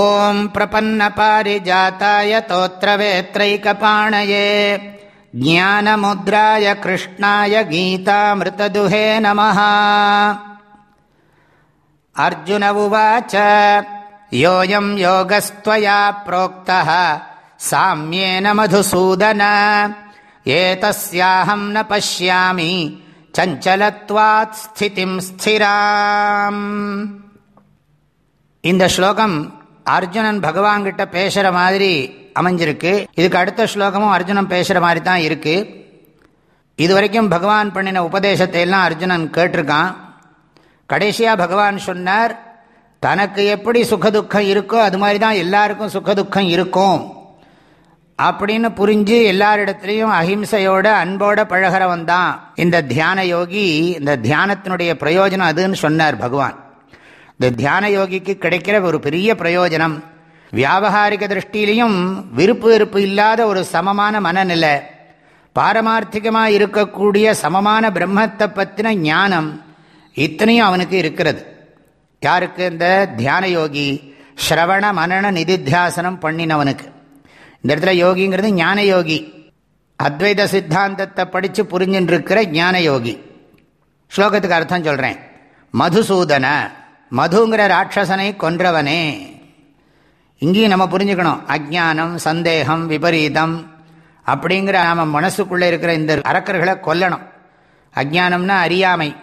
ॐ प्रपन्नपारिजाताय तोत्रवेत्रैकपाणये ज्ञानमुद्राय कृष्णाय गीतामृतदुहे नमः अर्जुन उवाच योऽयं योगस्त्वया प्रोक्तः साम्येन मधुसूदन एतस्याहं न पश्यामि चञ्चलत्वात् स्थितिं स्थिराम् இந்த ஸ்லோகம் அர்ஜுனன் பகவான் கிட்ட பேசுற மாதிரி அமைஞ்சிருக்கு. இதுக்கு அடுத்த ஸ்லோகமும் அர்ஜுனன் பேசுற மாதிரி தான் இருக்கு. இதுவரைக்கும் பகவான் பண்ணின உபதேசத்தை எல்லாம் அர்ஜுனன் கேட்டிருக்கான். கடைசியா பகவான் சொன்னார் தனக்கு எப்படி சுகதுக்கம் இருக்கோ அது மாதிரி தான் எல்லாருக்கும் சுகதுக்கம் இருக்கும். அப்படின்னு புரிஞ்சு எல்லாரிடத்துலையும் அஹிம்சையோட அன்போட பழகிறவன் தான் இந்த தியான யோகி. இந்த தியானத்தினுடைய பிரயோஜனம் அதுன்னு சொன்னார் பகவான். இந்த தியான யோகிக்கு கிடைக்கிற ஒரு பெரிய பிரயோஜனம். வியாபகாரிக திருஷ்டிலையும் விருப்பு வெறுப்பு இல்லாத ஒரு சமமான மனநிலை. பாரமார்த்திகமாக இருக்கக்கூடிய சமமான பிரம்மத்தை பற்றின ஞானம் இத்தனையும் அவனுக்கு இருக்கிறது. யாருக்கு? இந்த தியான யோகி ஸ்ரவண மனன நிதித்தியாசனம் பண்ணினவனுக்கு. இந்த இடத்துல யோகிங்கிறது ஞான யோகி. அத்வைத சித்தாந்தத்தை படித்து புரிஞ்சுட்டு இருக்கிற ஞான யோகி. ஸ்லோகத்துக்கு அர்த்தம் சொல்கிறேன் மதுசூதன. மதுங்கிற ராட்சசனை கொன்றவனே. இங்கேயும் நம்ம புரிஞ்சுக்கணும். அஜானம் சந்தேகம் விபரீதம் அப்படிங்கிற நம்ம மனசுக்குள்ளே இருக்கிற இந்த அரக்கர்களை கொல்லணும். அஜானம்னா அறியாமை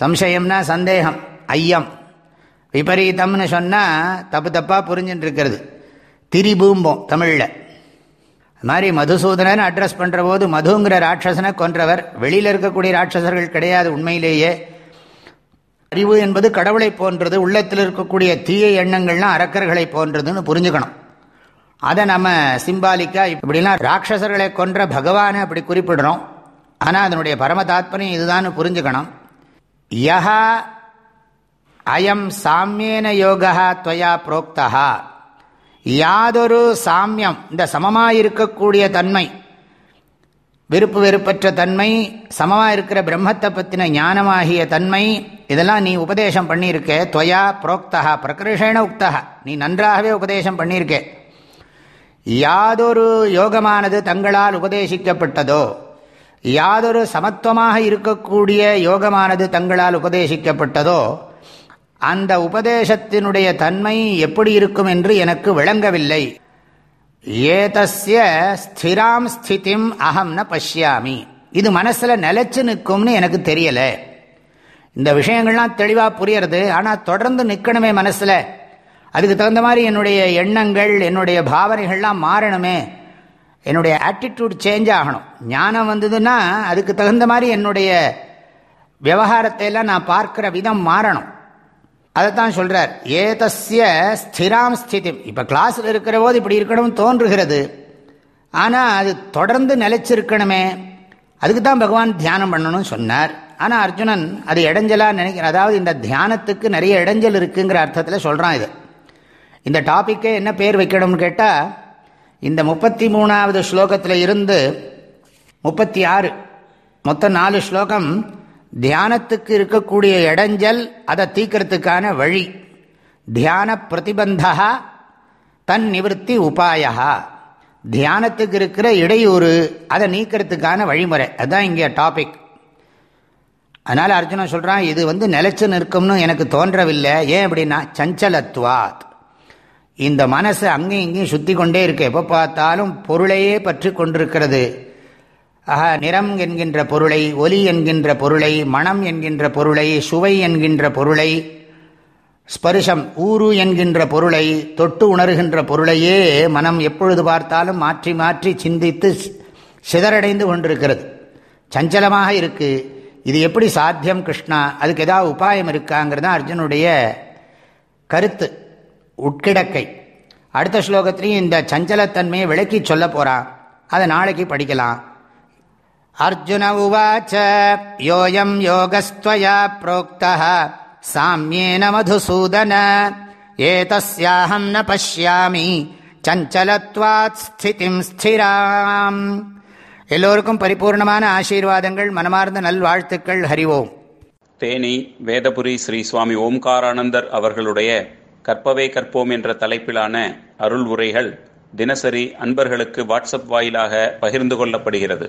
சம்சயம்னா சந்தேகம் ஐயம். விபரீதம்னு சொன்னால் தப்பு தப்பாக புரிஞ்சுட்டு இருக்கிறது திரிபூம்போம் தமிழில். அது மாதிரி மதுசூதனன் அட்ரஸ் பண்ணுற போது மதுங்கிற ராட்சசனை கொன்றவர். வெளியில் இருக்கக்கூடிய ராட்சசர்கள் கிடையாது உண்மையிலேயே. அறிவு என்பது கடவுளை போன்றது உள்ளத்தில் இருக்கக்கூடிய தீய எண்ணங்கள்லாம் அரக்கர்களை போன்றதுன்னு புரிஞ்சுக்கணும். அதை நம்ம சிம்பாலிக்கா இப்படிலாம் ராட்சசர்களை கொன்ற பகவானை அப்படி குறிப்பிடுறோம். ஆனால் அதனுடைய பரம தாத்பரியம் இதுதான் புரிஞ்சுக்கணும். யஹா அயம் சாமியேன யோகா துவயா புரோக்தா யாதொரு சாமியம் இந்த சமமாக இருக்கக்கூடிய தன்மை விருப்பு வெறுப்பற்ற தன்மை சமமாக இருக்கிற பிரம்மத்தை பற்றின ஞானமாகிய தன்மை இதெல்லாம் நீ உபதேசம் பண்ணியிருக்கே துவயா புரோக்தா பிரகர்ஷேண உக்தா நீ நன்றாகவே உபதேசம் பண்ணியிருக்கே. யாதொரு யோகமானது தங்களால் உபதேசிக்கப்பட்டதோ யாதொரு சமத்துவமாக இருக்கக்கூடிய யோகமானது தங்களால் உபதேசிக்கப்பட்டதோ அந்த உபதேசத்தினுடைய தன்மை எப்படி இருக்கும் என்று எனக்கு விளங்கவில்லை. ஏதஸ்ய ஸ்திராம் ஸ்திதிம் அகம்ன பஷ்யாமி. இது மனசில் நிலச்சி நிற்கும்னு எனக்கு தெரியலை. இந்த விஷயங்கள்லாம் தெளிவாக புரியறது. ஆனால் தொடர்ந்து நிற்கணுமே மனசில். அதுக்கு தகுந்த மாதிரி என்னுடைய எண்ணங்கள் என்னுடைய பாவனைகள்லாம் மாறணுமே. என்னுடைய ஆட்டிடியூட் சேஞ்ச் ஆகணும். ஞானம் வந்ததுன்னா அதுக்கு தகுந்த மாதிரி என்னுடைய விவகாரத்தை எல்லாம் நான் பார்க்குற விதம் மாறணும். அதைத்தான் சொல்கிறார் ஏதஸ்ய ஸ்திராம் ஸ்திதி இப்போ கிளாஸில் இருக்கிற போது இப்படி இருக்கணும்னு தோன்றுகிறது. ஆனால் அது தொடர்ந்து நிலைச்சிருக்கணுமே. அதுக்கு தான் பகவான் தியானம் பண்ணணும்னு சொன்னார். ஆனால் அர்ஜுனன் அது இடைஞ்சலாக நினைக்கிற அதாவது இந்த தியானத்துக்கு நிறைய இடைஞ்சல் இருக்குங்கிற அர்த்தத்தில் சொல்கிறான் இது. இந்த டாப்பிக்கே என்ன பேர் வைக்கணும்னு கேட்டால் இந்த முப்பத்தி மூணாவது ஸ்லோகத்தில் இருந்து முப்பத்தி ஆறு மொத்தம் நாலு ஸ்லோகம் தியானத்துக்கு இருக்கக்கூடிய இடைஞ்சல் அதை தீக்கிறதுக்கான வழி. தியான பிரதிபந்தா தன் நிவர்த்தி உபாயா. தியானத்துக்கு இருக்கிற இடையூறு அதை நீக்கிறதுக்கான வழிமுறை. அதுதான் இங்கே டாபிக் அதனால் அர்ஜுனன் சொல்கிறான் இது வந்து நிலச்சி நிற்கும்னு எனக்கு தோன்றவில்லை. ஏன் அப்படின்னா சஞ்சலத்வாத் இந்த மனசு அங்கேயும் இங்கேயும் சுற்றி கொண்டே இருக்கு. எப்போ பார்த்தாலும் பொருளையே பற்றி கொண்டிருக்கிறது. ஆஹா நிறம் என்கின்ற பொருளை ஒலி என்கின்ற பொருளை மனம் என்கின்ற பொருளை சுவை என்கின்ற பொருளை ஸ்பரிசம் ஊரு என்கின்ற பொருளை தொட்டு உணர்கின்ற பொருளையே மனம் எப்பொழுது பார்த்தாலும் மாற்றி மாற்றி சிந்தித்து சிதறடைந்து கொண்டிருக்கிறது. சஞ்சலமாக இருக்கு. இது எப்படி சாத்தியம் கிருஷ்ணா? அதுக்கு ஏதாவது உபாயம் இருக்காங்கிறது அர்ஜுனுடைய கருத்து உட்கிடக்கை. அடுத்த ஸ்லோகத்திலையும் இந்த சஞ்சலத்தன்மையை விளக்கி சொல்ல போகிறான் அதை நாளைக்கு படிக்கலாம். அர்ஜுன உவாச்ச யோயம் யோகஸ்தயா புரோக்தா சாமியேன மதுசூதன ஏதஸ்யாஹம் ந பஷ்யாமி சஞ்சலத்வாத் ஸ்திதிம் ஸ்திராம். எல்லோருக்கும் பரிபூர்ணமான ஆசீர்வாதங்கள் மனமார்ந்த நல்வாழ்த்துக்கள் ஹரிவோம் தேனி வேதபுரி ஸ்ரீ சுவாமி ஓம்காரானந்தர் அவர்களுடைய கற்பவே கற்போம் என்ற தலைப்பிலான அருள் உரைகள் தினசரி அன்பர்களுக்கு வாட்ஸ்அப் வாயிலாக பகிர்ந்து கொள்ளப்படுகிறது.